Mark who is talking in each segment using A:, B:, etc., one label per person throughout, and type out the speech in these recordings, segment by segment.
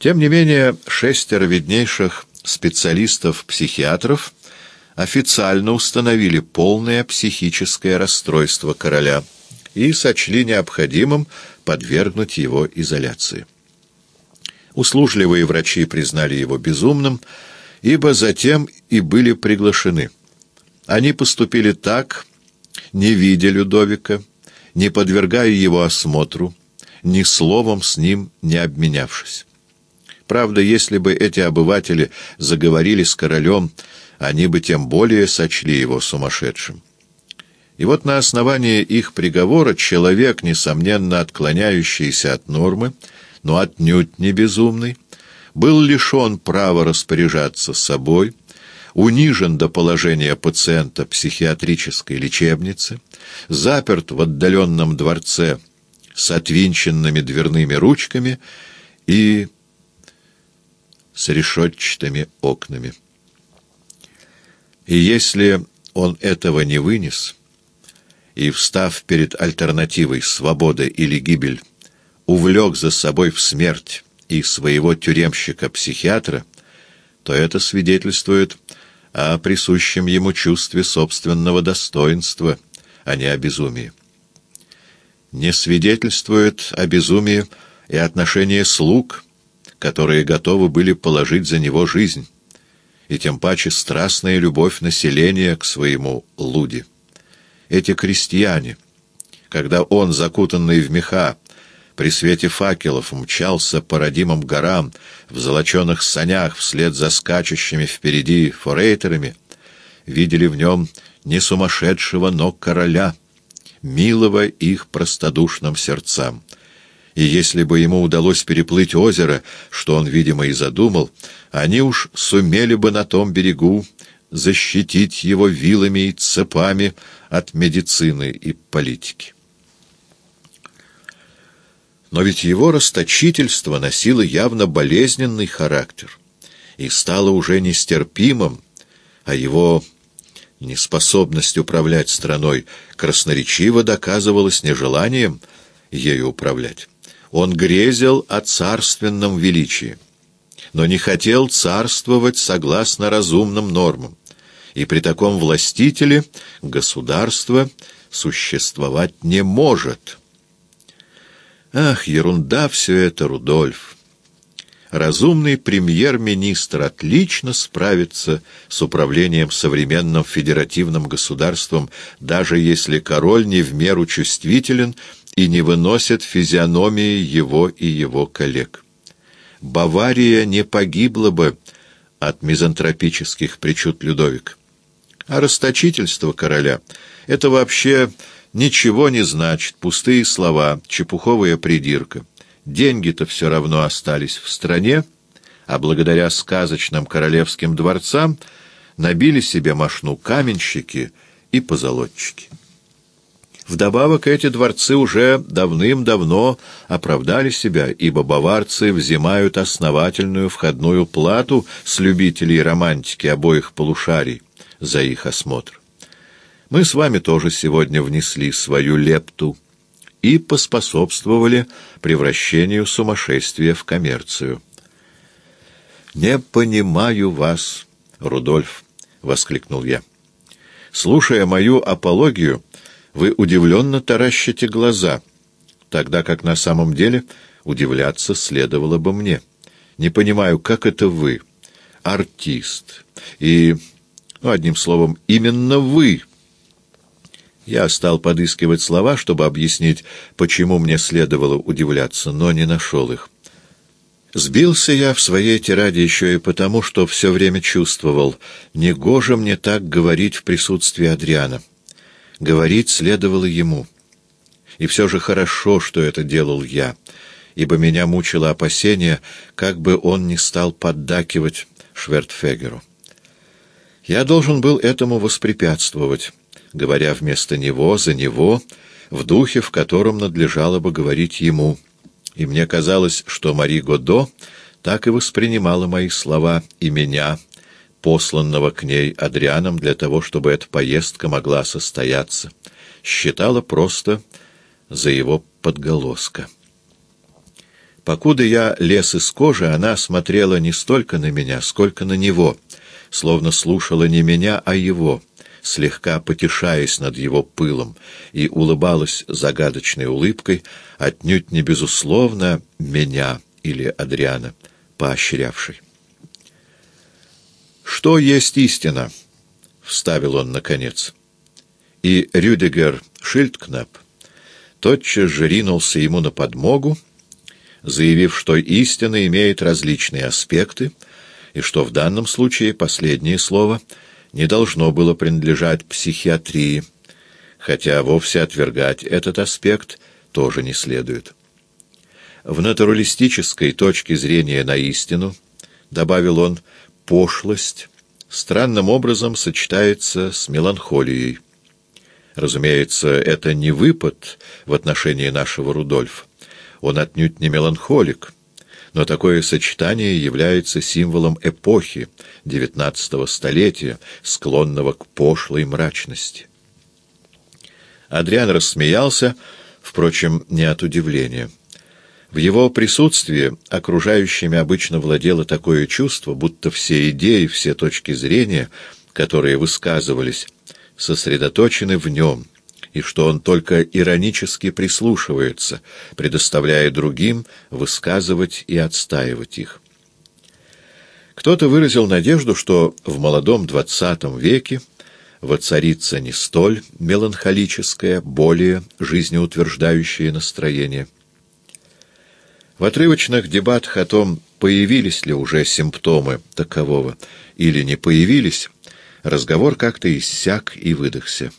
A: Тем не менее, шестеро виднейших специалистов-психиатров официально установили полное психическое расстройство короля и сочли необходимым подвергнуть его изоляции. Услужливые врачи признали его безумным, ибо затем и были приглашены. Они поступили так, не видя Людовика, не подвергая его осмотру, ни словом с ним не обменявшись. Правда, если бы эти обыватели заговорили с королем, они бы тем более сочли его сумасшедшим. И вот на основании их приговора человек, несомненно отклоняющийся от нормы, но отнюдь не безумный, был лишен права распоряжаться собой, унижен до положения пациента психиатрической лечебницы, заперт в отдаленном дворце с отвинченными дверными ручками и с решетчатыми окнами. И если он этого не вынес, и, встав перед альтернативой свобода или гибель, увлек за собой в смерть и своего тюремщика-психиатра, то это свидетельствует о присущем ему чувстве собственного достоинства, а не о безумии. Не свидетельствует о безумии и отношение слуг, которые готовы были положить за него жизнь, и тем паче страстная любовь населения к своему Луде. Эти крестьяне, когда он, закутанный в меха, при свете факелов мчался по родимым горам в золоченых санях вслед за скачущими впереди форейтерами, видели в нем не сумасшедшего, но короля, милого их простодушным сердцам. И если бы ему удалось переплыть озеро, что он, видимо, и задумал, они уж сумели бы на том берегу защитить его вилами и цепами от медицины и политики. Но ведь его расточительство носило явно болезненный характер и стало уже нестерпимым, а его неспособность управлять страной красноречиво доказывалась нежеланием ею управлять. Он грезил о царственном величии, но не хотел царствовать согласно разумным нормам, и при таком властителе государство существовать не может». Ах, ерунда все это, Рудольф! Разумный премьер-министр отлично справится с управлением современным федеративным государством, даже если король не в меру чувствителен и не выносит физиономии его и его коллег. Бавария не погибла бы от мизантропических причуд Людовик. А расточительство короля — это вообще Ничего не значит, пустые слова, чепуховая придирка. Деньги-то все равно остались в стране, а благодаря сказочным королевским дворцам набили себе мошну каменщики и позолотчики. Вдобавок эти дворцы уже давным-давно оправдали себя, ибо баварцы взимают основательную входную плату с любителей романтики обоих полушарий за их осмотр. Мы с вами тоже сегодня внесли свою лепту и поспособствовали превращению сумасшествия в коммерцию. «Не понимаю вас, Рудольф», — воскликнул я. «Слушая мою апологию, вы удивленно таращите глаза, тогда как на самом деле удивляться следовало бы мне. Не понимаю, как это вы, артист, и, ну, одним словом, именно вы» Я стал подыскивать слова, чтобы объяснить, почему мне следовало удивляться, но не нашел их. Сбился я в своей тираде еще и потому, что все время чувствовал, негоже мне так говорить в присутствии Адриана. Говорить следовало ему. И все же хорошо, что это делал я, ибо меня мучило опасение, как бы он не стал поддакивать Швертфегеру. Я должен был этому воспрепятствовать говоря вместо него, за него, в духе, в котором надлежало бы говорить ему. И мне казалось, что Мари Годо так и воспринимала мои слова и меня, посланного к ней Адрианом для того, чтобы эта поездка могла состояться. Считала просто за его подголоска. Покуда я лез из кожи, она смотрела не столько на меня, сколько на него, словно слушала не меня, а его, слегка потешаясь над его пылом, и улыбалась загадочной улыбкой, отнюдь не безусловно меня или Адриана, поощрявшей. «Что есть истина?» — вставил он наконец. И Рюдигер Шильдкнап тотчас же ринулся ему на подмогу, заявив, что истина имеет различные аспекты, и что в данном случае последнее слово не должно было принадлежать психиатрии, хотя вовсе отвергать этот аспект тоже не следует. В натуралистической точке зрения на истину, добавил он, пошлость странным образом сочетается с меланхолией. Разумеется, это не выпад в отношении нашего Рудольфа. Он отнюдь не меланхолик, но такое сочетание является символом эпохи XIX столетия, склонного к пошлой мрачности. Адриан рассмеялся, впрочем, не от удивления. В его присутствии окружающими обычно владело такое чувство, будто все идеи, все точки зрения, которые высказывались, сосредоточены в нем, и что он только иронически прислушивается, предоставляя другим высказывать и отстаивать их. Кто-то выразил надежду, что в молодом двадцатом веке воцарится не столь меланхолическое, более жизнеутверждающее настроение. В отрывочных дебатах о том, появились ли уже симптомы такового или не появились, разговор как-то иссяк и выдохся.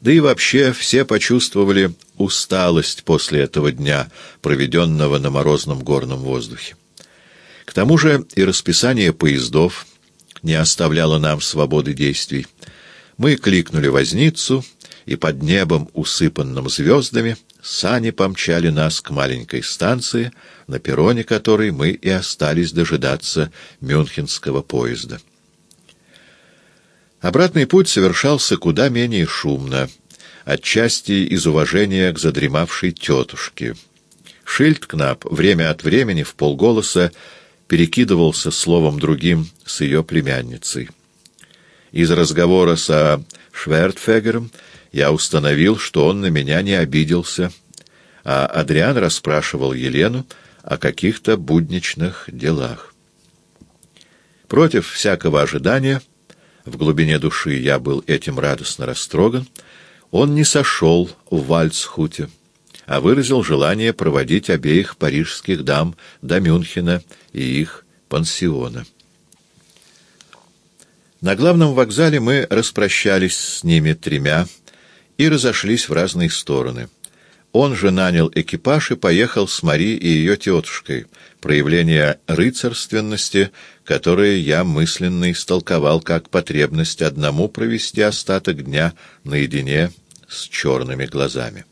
A: Да и вообще все почувствовали усталость после этого дня, проведенного на морозном горном воздухе. К тому же и расписание поездов не оставляло нам свободы действий. Мы кликнули возницу, и под небом, усыпанным звездами, сани помчали нас к маленькой станции, на перроне которой мы и остались дожидаться мюнхенского поезда. Обратный путь совершался куда менее шумно, отчасти из уважения к задремавшей тетушке. Шильдкнап время от времени в полголоса перекидывался словом другим с ее племянницей. Из разговора со Швертфегером я установил, что он на меня не обиделся, а Адриан расспрашивал Елену о каких-то будничных делах. Против всякого ожидания — в глубине души я был этим радостно растроган, он не сошел в Вальцхуте, а выразил желание проводить обеих парижских дам до Мюнхена и их пансиона. На главном вокзале мы распрощались с ними тремя и разошлись в разные стороны. Он же нанял экипаж и поехал с Мари и ее тетушкой, проявление рыцарственности, которое я мысленно истолковал как потребность одному провести остаток дня наедине с черными глазами.